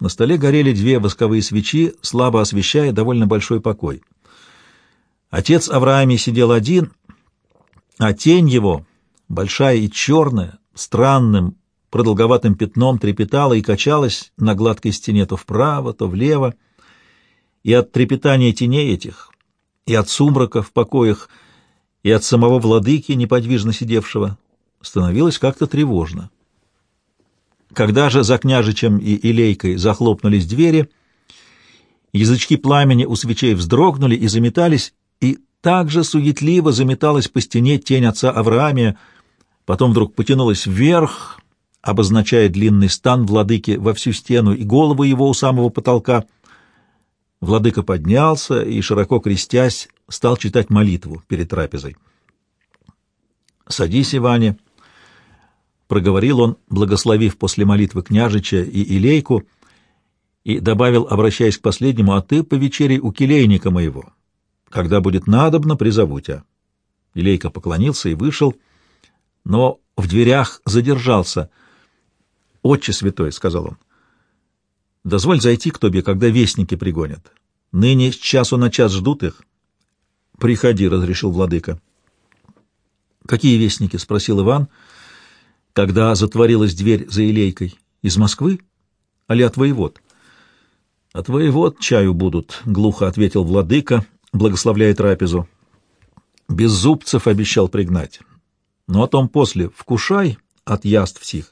На столе горели две восковые свечи, слабо освещая довольно большой покой. Отец Авраамий сидел один, а тень его, большая и черная, странным, продолговатым пятном трепетала и качалась на гладкой стене то вправо, то влево, и от трепетания теней этих, и от сумрака в покоях, и от самого владыки, неподвижно сидевшего, становилось как-то тревожно. Когда же за княжичем и Илейкой захлопнулись двери, язычки пламени у свечей вздрогнули и заметались, и так же суетливо заметалась по стене тень отца Авраамия, потом вдруг потянулась вверх, обозначая длинный стан владыки во всю стену и голову его у самого потолка. Владыка поднялся и, широко крестясь, стал читать молитву перед трапезой. «Садись, Иване», — проговорил он, благословив после молитвы княжича и Илейку, и добавил, обращаясь к последнему, «А ты по вечере у келейника моего. Когда будет надобно, призову тебя». Илейка поклонился и вышел, но в дверях задержался. «Отче святой», — сказал он, — «дозволь зайти к тебе, когда вестники пригонят. Ныне с часу на час ждут их». «Приходи», — разрешил владыка. «Какие вестники?» — спросил Иван, когда затворилась дверь за Илейкой. «Из Москвы? Али от воевод?» «От воевод чаю будут», — глухо ответил владыка, благословляя трапезу. «Без зубцев обещал пригнать. Но о том после вкушай от яств всех».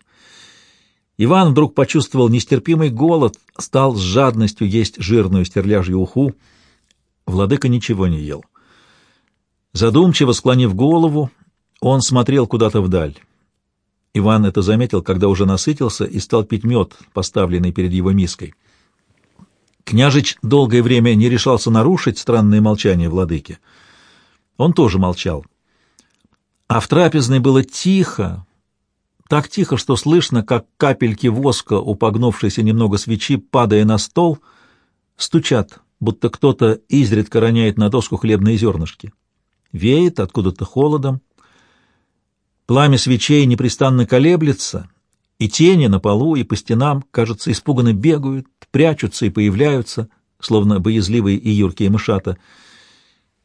Иван вдруг почувствовал нестерпимый голод, стал с жадностью есть жирную стерляжью уху. Владыка ничего не ел. Задумчиво склонив голову, он смотрел куда-то вдаль. Иван это заметил, когда уже насытился и стал пить мед, поставленный перед его миской. Княжич долгое время не решался нарушить странное молчание владыки. Он тоже молчал. А в трапезной было тихо, так тихо, что слышно, как капельки воска, упогнувшиеся немного свечи, падая на стол, стучат, будто кто-то изредка роняет на доску хлебные зернышки. Веет откуда-то холодом, Пламя свечей непрестанно колеблется, и тени на полу и по стенам, кажется, испуганно бегают, прячутся и появляются, словно боязливые и юркие мышата.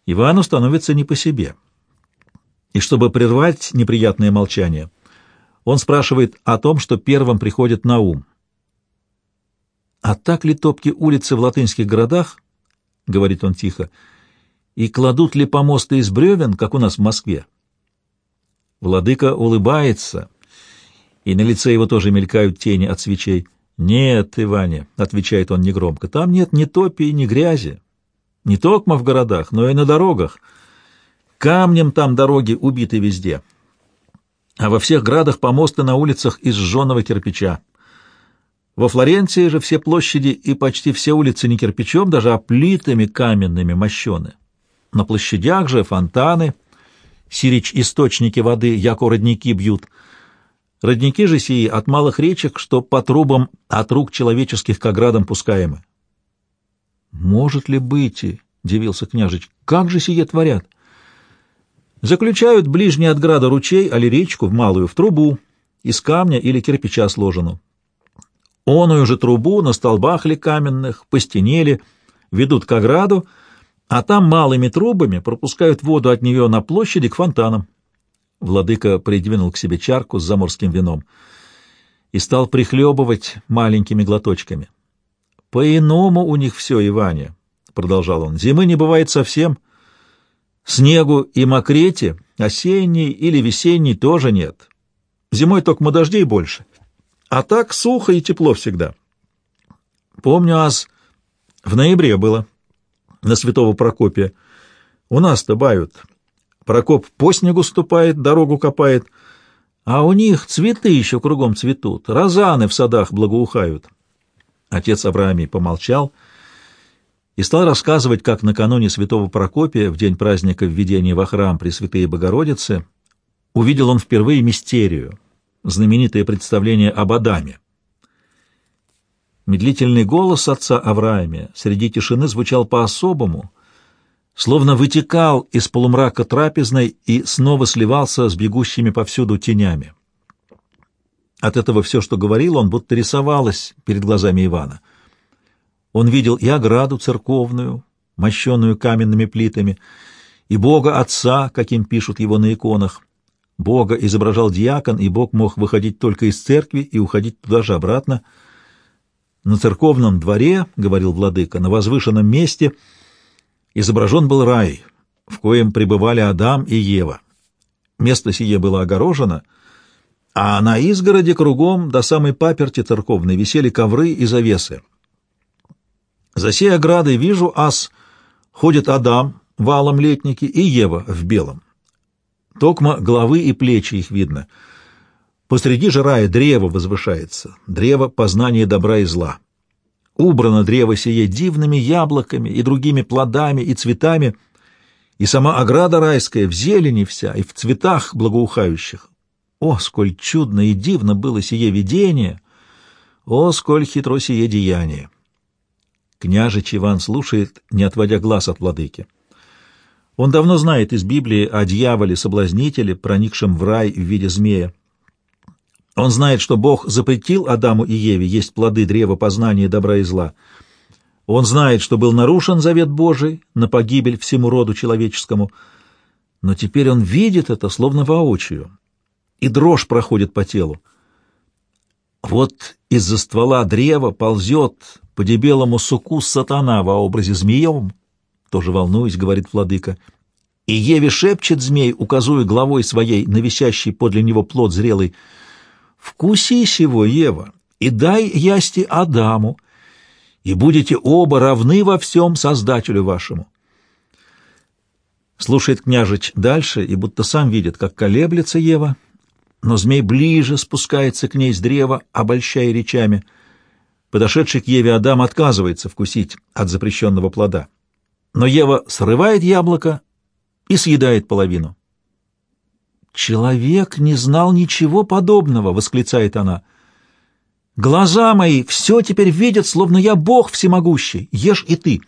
Ивану становится не по себе. И чтобы прервать неприятное молчание, он спрашивает о том, что первым приходит на ум. «А так ли топки улицы в латынских городах?» — говорит он тихо. «И кладут ли помосты из бревен, как у нас в Москве?» Владыка улыбается, и на лице его тоже мелькают тени от свечей. «Нет, Иване», — отвечает он негромко, — «там нет ни топи, ни грязи. Не только в городах, но и на дорогах. Камнем там дороги убиты везде. А во всех градах помосты на улицах из сжженного кирпича. Во Флоренции же все площади и почти все улицы не кирпичом, даже а плитами каменными мощены. На площадях же фонтаны — Сирич источники воды, яко родники бьют. Родники же сии от малых речек, что по трубам от рук человеческих к оградам пускаемы. «Может ли быть?» — дивился княжич. «Как же сие творят?» Заключают ближний от града ручей, али речку, в малую, в трубу, из камня или кирпича сложенную. Оную же трубу на столбах ли каменных, по стене ли, ведут к ограду, а там малыми трубами пропускают воду от нее на площади к фонтанам. Владыка придвинул к себе чарку с заморским вином и стал прихлебывать маленькими глоточками. «По-иному у них все, Иваня», — продолжал он, — «зимы не бывает совсем. Снегу и мокрете, осенней или весенней тоже нет. Зимой только дождей больше. А так сухо и тепло всегда. Помню, аз в ноябре было» на святого Прокопия. У нас-то бают. Прокоп по снегу ступает, дорогу копает, а у них цветы еще кругом цветут, розаны в садах благоухают. Отец Авраамий помолчал и стал рассказывать, как накануне святого Прокопия, в день праздника введения во храм Пресвятые Богородицы, увидел он впервые мистерию, знаменитое представление об Адаме. Медлительный голос отца Авраамия среди тишины звучал по-особому, словно вытекал из полумрака трапезной и снова сливался с бегущими повсюду тенями. От этого все, что говорил он, будто рисовалось перед глазами Ивана. Он видел и ограду церковную, мощенную каменными плитами, и Бога Отца, каким пишут его на иконах. Бога изображал диакон, и Бог мог выходить только из церкви и уходить туда же обратно. На церковном дворе, — говорил владыка, — на возвышенном месте — изображен был рай, в коем пребывали Адам и Ева. Место сие было огорожено, а на изгороде кругом до самой паперти церковной висели ковры и завесы. За сей оградой вижу ас, ходит Адам в алом летнике и Ева в белом. Токма головы и плечи их видно. Посреди же рая древо возвышается, древо познания добра и зла. Убрано древо сие дивными яблоками и другими плодами и цветами, и сама ограда райская в зелени вся и в цветах благоухающих. О, сколь чудно и дивно было сие видение! О, сколь хитро сие деяние! Княжич Иван слушает, не отводя глаз от владыки. Он давно знает из Библии о дьяволе-соблазнителе, проникшем в рай в виде змея. Он знает, что Бог запретил Адаму и Еве есть плоды древа познания добра и зла. Он знает, что был нарушен завет Божий на погибель всему роду человеческому. Но теперь он видит это словно воочию, и дрожь проходит по телу. Вот из-за ствола древа ползет по дебелому суку сатана во образе змеевом, тоже волнуюсь, говорит владыка, и Еве шепчет змей, указуя главой своей нависящий подле него плод зрелый — Вкуси сего, Ева, и дай ясти Адаму, и будете оба равны во всем Создателю вашему. Слушает княжич дальше, и будто сам видит, как колеблется Ева, но змей ближе спускается к ней с древа, обольщая речами. Подошедший к Еве Адам отказывается вкусить от запрещенного плода. Но Ева срывает яблоко и съедает половину. «Человек не знал ничего подобного!» — восклицает она. «Глаза мои все теперь видят, словно я Бог всемогущий. Ешь и ты!»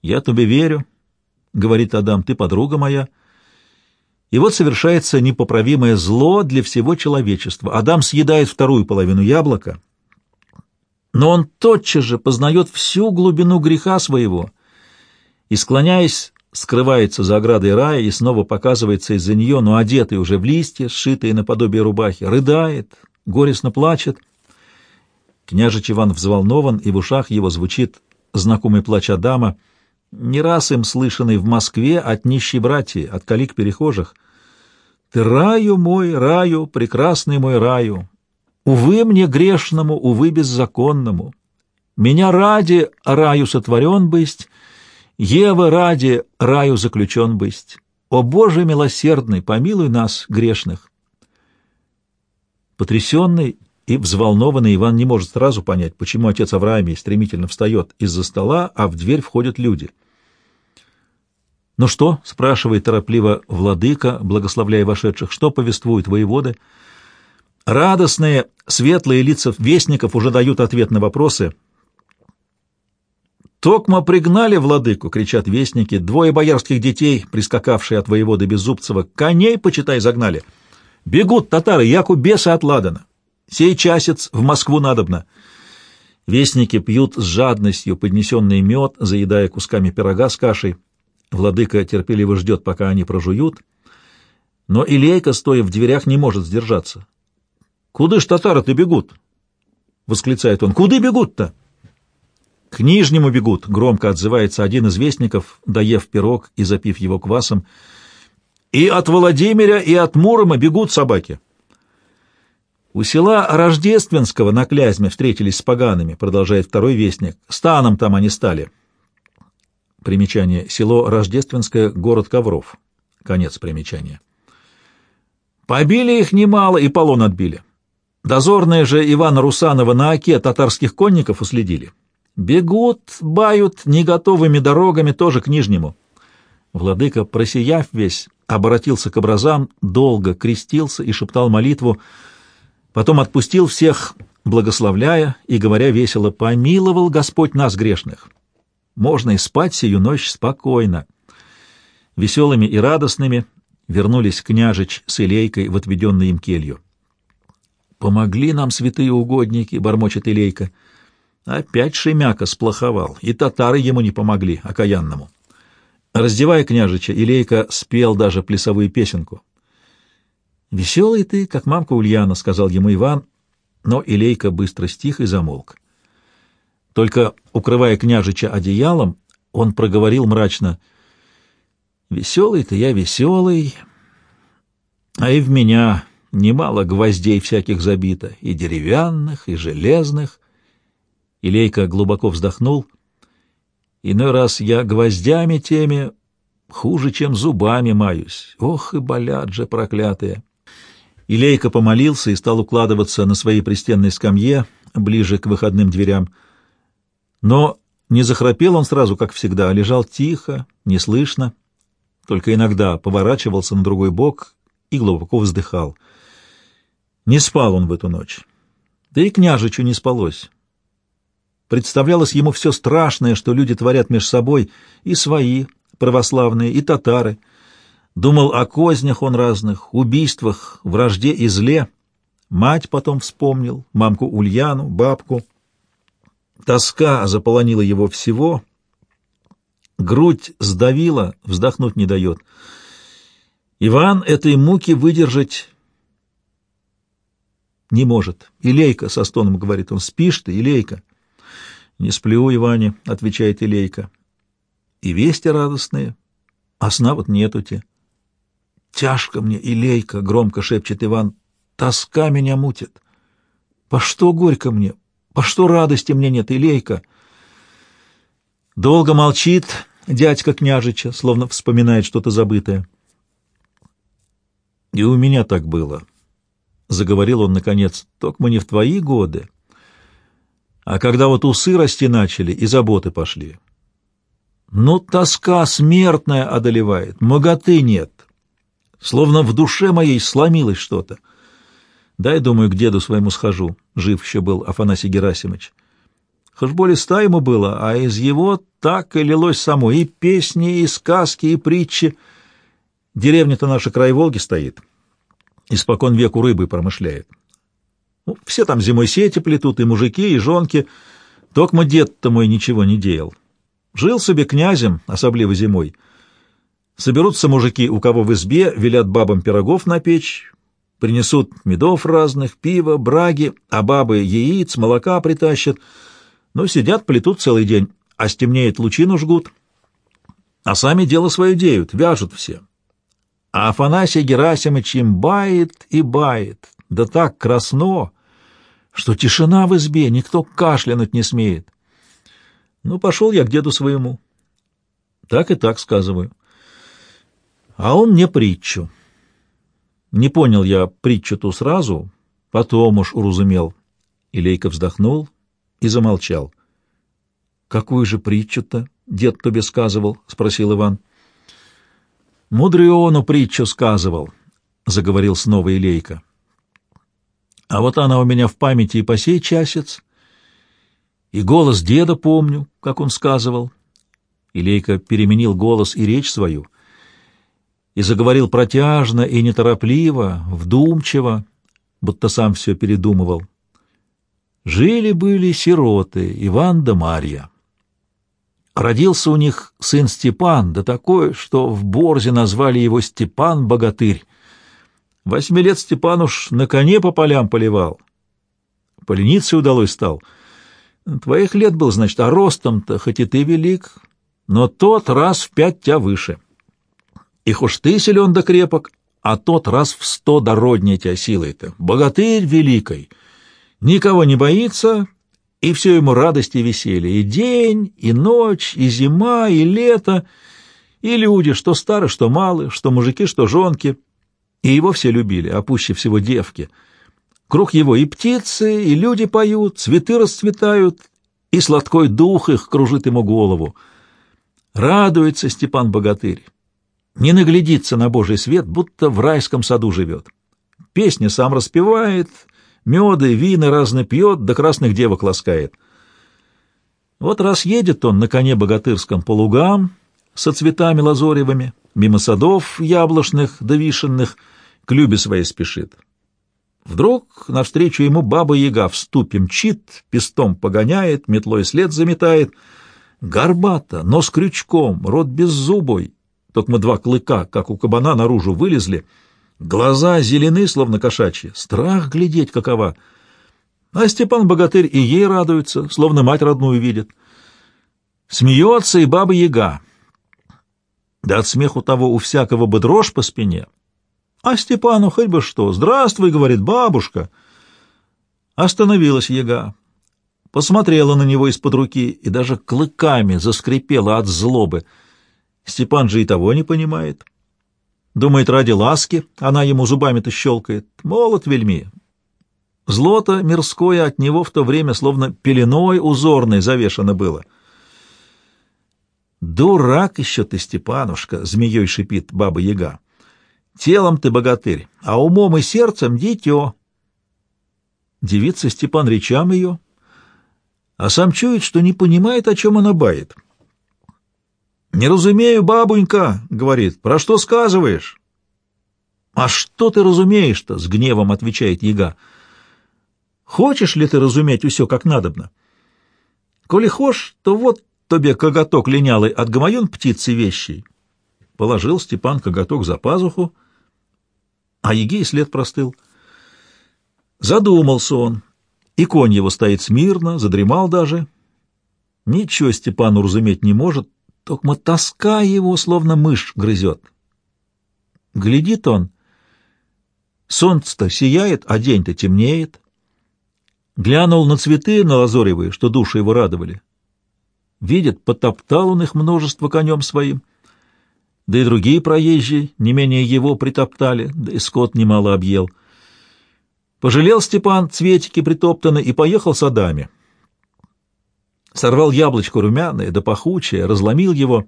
«Я тебе верю», — говорит Адам, — «ты подруга моя». И вот совершается непоправимое зло для всего человечества. Адам съедает вторую половину яблока, но он тотчас же познает всю глубину греха своего и, склоняясь скрывается за оградой рая и снова показывается из-за нее, но одетый уже в листья, сшитые наподобие рубахи, рыдает, горестно плачет. Княжич Иван взволнован, и в ушах его звучит знакомый плач Адама, не раз им слышанный в Москве от нищей братьи, от калик перехожих. «Ты раю мой, раю, прекрасный мой раю! Увы мне грешному, увы беззаконному! Меня ради раю сотворен бысть, Ева ради раю заключен бысть. О Боже милосердный, помилуй нас, грешных. Потрясенный и взволнованный Иван не может сразу понять, почему отец Авраамий стремительно встает из-за стола, а в дверь входят люди. «Ну что?» — спрашивает торопливо владыка, благословляя вошедших. «Что повествуют воеводы?» Радостные, светлые лица вестников уже дают ответ на вопросы — «Токма пригнали владыку!» — кричат вестники. Двое боярских детей, прискакавшие от воевода Беззубцева, коней, почитай, загнали. Бегут татары, яку беса от. Сей часец в Москву надобно. Вестники пьют с жадностью поднесенный мед, заедая кусками пирога с кашей. Владыка терпеливо ждет, пока они прожуют. Но Илейка, стоя в дверях, не может сдержаться. «Куды ж татары-то бегут?» — восклицает он. «Куды бегут-то?» «К Нижнему бегут», — громко отзывается один из вестников, доев пирог и запив его квасом. «И от Владимира, и от Мурома бегут собаки». «У села Рождественского на Клязьме встретились с погаными», — продолжает второй вестник. «Станом там они стали». Примечание. Село Рождественское, город Ковров. Конец примечания. Побили их немало и полон отбили. Дозорные же Ивана Русанова на оке татарских конников уследили. Бегут, бают неготовыми дорогами тоже к Нижнему. Владыка, просияв весь, обратился к образам, долго крестился и шептал молитву, потом отпустил всех, благословляя и говоря весело, «Помиловал Господь нас, грешных! Можно и спать сию ночь спокойно». Веселыми и радостными вернулись княжич с Илейкой в отведенную им келью. «Помогли нам святые угодники», — бормочет Илейка. Опять Шемяка сплоховал, и татары ему не помогли, окаянному. Раздевая княжича, Илейка спел даже плясовую песенку. «Веселый ты, как мамка Ульяна», — сказал ему Иван, но Илейка быстро стих и замолк. Только, укрывая княжича одеялом, он проговорил мрачно, «Веселый ты я веселый, а и в меня немало гвоздей всяких забито, и деревянных, и железных». Илейка глубоко вздохнул. «Иной раз я гвоздями теми хуже, чем зубами маюсь. Ох, и болят же проклятые!» Илейка помолился и стал укладываться на своей пристенной скамье, ближе к выходным дверям. Но не захрапел он сразу, как всегда, а лежал тихо, неслышно, только иногда поворачивался на другой бок и глубоко вздыхал. Не спал он в эту ночь. Да и княжичу не спалось. Представлялось ему все страшное, что люди творят между собой, и свои, православные, и татары — Думал о кознях он разных, убийствах, вражде и зле. Мать потом вспомнил, мамку Ульяну, бабку. Тоска заполонила его всего. Грудь сдавила, вздохнуть не дает. Иван этой муки выдержать не может. Илейка, со стоном говорит он, спишь ты, Илейка? Не сплю, Иване, отвечает Илейка. И вести радостные, а сна вот нету-те. Тяжко мне, Илейка, — громко шепчет Иван, — тоска меня мутит. По что горько мне, по что радости мне нет, Илейка? Долго молчит дядька княжича, словно вспоминает что-то забытое. И у меня так было, — заговорил он наконец, — только мы не в твои годы, а когда вот усы расти начали и заботы пошли. Ну, тоска смертная одолевает, моготы нет. Словно в душе моей сломилось что-то. Дай, думаю, к деду своему схожу. Жив еще был Афанасий Герасимович. Хоть более ста ему было, а из его так и лилось само. И песни, и сказки, и притчи. Деревня-то наша край Волги стоит. Испокон веку рыбы промышляет. Ну, все там зимой сети плетут, и мужики, и жонки. Токмо дед-то мой ничего не делал. Жил себе князем, особливо зимой — Соберутся мужики, у кого в избе, велят бабам пирогов на печь, принесут медов разных, пива, браги, а бабы яиц, молока притащат. Ну, сидят, плетут целый день, а стемнеет лучину жгут, а сами дело свое деют, вяжут все. А Афанасий Герасимович им бает и бает, да так красно, что тишина в избе, никто кашлянуть не смеет. Ну, пошел я к деду своему. Так и так сказываю. А он мне притчу. Не понял я притчу ту сразу, потом уж уразумел. Илейка вздохнул и замолчал. — Какую же притчу-то дед тебе сказывал? — спросил Иван. — Мудриону притчу сказывал, — заговорил снова Илейка. — А вот она у меня в памяти и по сей часец, и голос деда помню, как он сказывал. Илейка переменил голос и речь свою — и заговорил протяжно и неторопливо, вдумчиво, будто сам все передумывал. Жили-были сироты Иван да Марья. Родился у них сын Степан, да такой, что в Борзе назвали его Степан-богатырь. Восьми лет Степан уж на коне по полям поливал. Полениться удалось стал. Твоих лет был, значит, а ростом-то, хоть и ты велик, но тот раз в пять тебя выше. И уж ты силен да крепок, а тот раз в сто дороднее тебя силой-то. Богатырь великой, никого не боится и все ему радость и веселье, и день, и ночь, и зима, и лето, и люди, что старые, что малые, что мужики, что жонки, и его все любили, а пуще всего девки. Круг его и птицы, и люди поют, цветы расцветают, и сладкой дух их кружит ему голову. Радуется Степан Богатырь, не наглядится на Божий свет, будто в райском саду живет. Песни сам распевает, меды, вина разно пьет, да красных девок ласкает. Вот раз едет он на коне богатырском по лугам со цветами лазоревыми, мимо садов яблочных да вишенных, к любе своей спешит. Вдруг навстречу ему баба-яга в ступе мчит, пестом погоняет, метлой след заметает. Горбата, нос крючком, рот беззубой, только мы два клыка, как у кабана, наружу вылезли — Глаза зелены, словно кошачьи, страх глядеть какова. А Степан-богатырь и ей радуется, словно мать родную видит. Смеется и баба-яга. Да от смеху того у всякого бы дрожь по спине. А Степану хоть бы что. «Здравствуй», — говорит бабушка. Остановилась яга, посмотрела на него из-под руки и даже клыками заскрипела от злобы. Степан же и того не понимает. Думает, ради ласки она ему зубами-то щелкает. Молод вельми. Злото мирское от него в то время словно пеленой узорной завешено было. «Дурак еще ты, Степанушка!» — змеей шипит баба-яга. «Телом ты богатырь, а умом и сердцем дитё». Девица Степан речам ее, а сам чует, что не понимает, о чем она бает. «Не разумею, бабунька», — говорит, — «про что сказываешь?» «А что ты разумеешь-то?» — с гневом отвечает яга. «Хочешь ли ты разуметь все как надобно? Коли хошь, то вот тебе коготок линялый от гамаюн птицы вещей». Положил Степан коготок за пазуху, а Егей след простыл. Задумался он, и конь его стоит смирно, задремал даже. Ничего Степану разуметь не может, Токма тоска его, словно мышь, грызет. Глядит он, солнце-то сияет, а день-то темнеет. Глянул на цветы на лазоревые, что души его радовали. Видит, потоптал он их множество конем своим, да и другие проезжие не менее его притоптали, да и скот немало объел. Пожалел Степан цветики притоптаны и поехал садами сорвал яблочко румяное да пахучее, разломил его,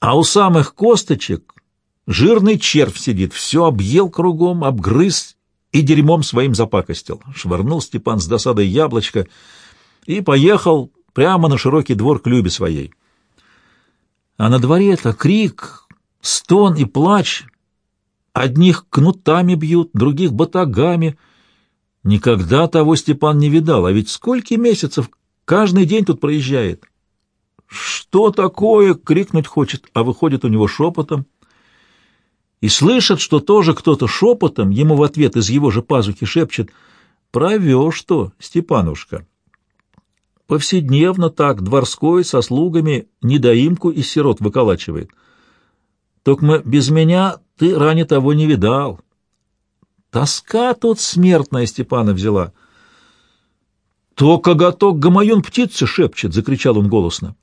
а у самых косточек жирный червь сидит, все объел кругом, обгрыз и дерьмом своим запакостил. Швырнул Степан с досадой яблочко и поехал прямо на широкий двор к Любе своей. А на дворе-то крик, стон и плач. Одних кнутами бьют, других батагами. Никогда того Степан не видал, а ведь сколько месяцев Каждый день тут проезжает. Что такое? Крикнуть хочет, а выходит у него шепотом. И слышит, что тоже кто-то шепотом ему в ответ из его же пазухи шепчет «Провешь что, Степанушка?» Повседневно так дворской со слугами недоимку из сирот выколачивает. Только без меня ты ранее того не видал. Тоска тут смертная Степана взяла — «То коготок гамаюн птицы шепчет!» — закричал он голосно.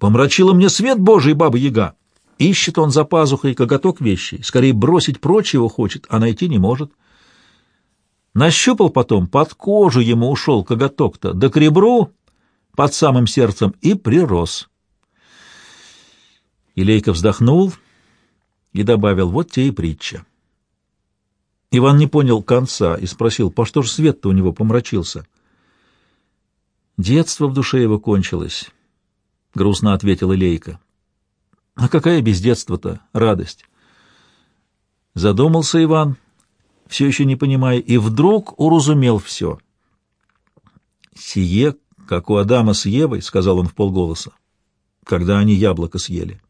«Помрачила мне свет Божий, баба-яга!» Ищет он за пазухой коготок вещей, скорее бросить прочь его хочет, а найти не может. Нащупал потом, под кожу ему ушел коготок-то, да к ребру под самым сердцем и прирос. Илейка вздохнул и добавил, вот те и притча. Иван не понял конца и спросил, по что же свет-то у него помрачился. Детство в душе его кончилось, — грустно ответила Лейка. А какая без детства-то радость? Задумался Иван, все еще не понимая, и вдруг уразумел все. «Сие, как у Адама с Евой», — сказал он в полголоса, — «когда они яблоко съели».